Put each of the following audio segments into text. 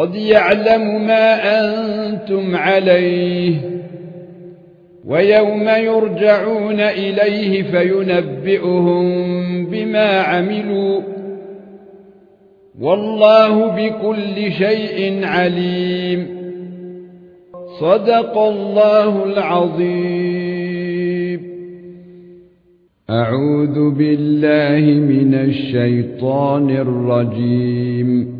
قد يعلم ما أنتم عليه ويوم يرجعون إليه فينبئهم بما عملوا والله بكل شيء عليم صدق الله العظيم أعوذ بالله من الشيطان الرجيم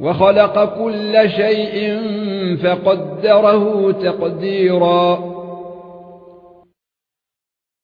وخلق كل شيء فقدره تقديرا.